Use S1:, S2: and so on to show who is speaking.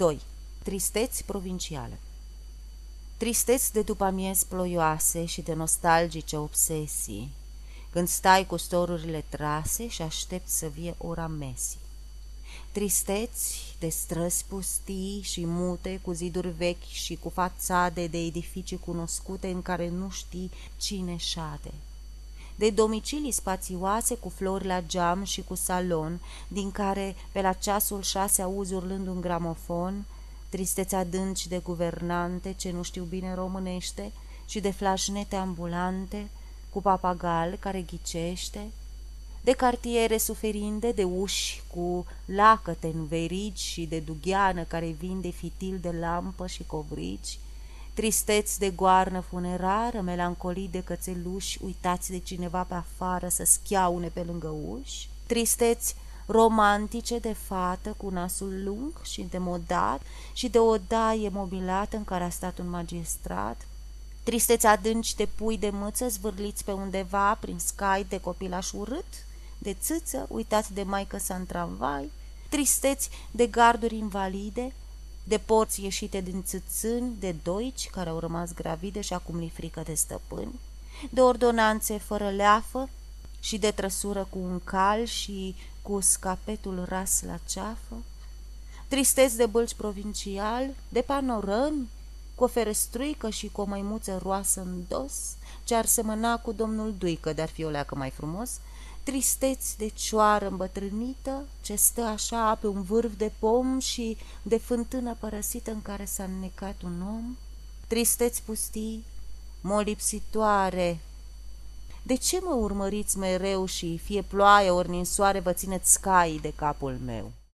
S1: 2. Tristeți provinciale Tristeți de după amiezi ploioase și de nostalgice obsesii, când stai cu storurile trase și aștepți să vie ora mesii. Tristeți de străzi pustii și mute, cu ziduri vechi și cu fațade de edificii cunoscute în care nu știi cine șade. De domicilii spațioase cu flori la geam și cu salon, din care pe la ceasul șase auzi urlând un gramofon, tristeți adânci de guvernante ce nu știu bine românește și de flașnete ambulante cu papagal care ghicește, de cartiere suferinde, de uși cu lacăte în verigi și de dugheană care vinde fitil de lampă și covrici, tristeți de goarnă funerară, melancolii de cățeluși uitați de cineva pe afară să schiaune pe lângă uși, tristeți romantice de fată cu nasul lung și demodat și de o daie mobilată în care a stat un magistrat, tristeți adânci de pui de mâță zvârliți pe undeva prin scai de copilaș urât, de țâță, uitați de maică sa în tramvai, tristeți de garduri invalide, de porți ieșite din țâțâni, de doici care au rămas gravide și acum li frică de stăpâni, de ordonanțe fără leafă și de trăsură cu un cal și cu scapetul ras la ceafă, tristeți de bălci provincial, de panorămi, cu o ferestruică și cu o măimuță roasă în dos, ce ar semăna cu domnul Duică, dar fi o leacă mai frumos, tristeți de cioară îmbătrânită, ce stă așa pe un vârf de pom și de fântână părăsită în care s-a înnecat un om, tristeți pustii, molipsitoare. De ce mă urmăriți mereu și fie ploaie ori ninsoare vă țineți scaii de capul meu?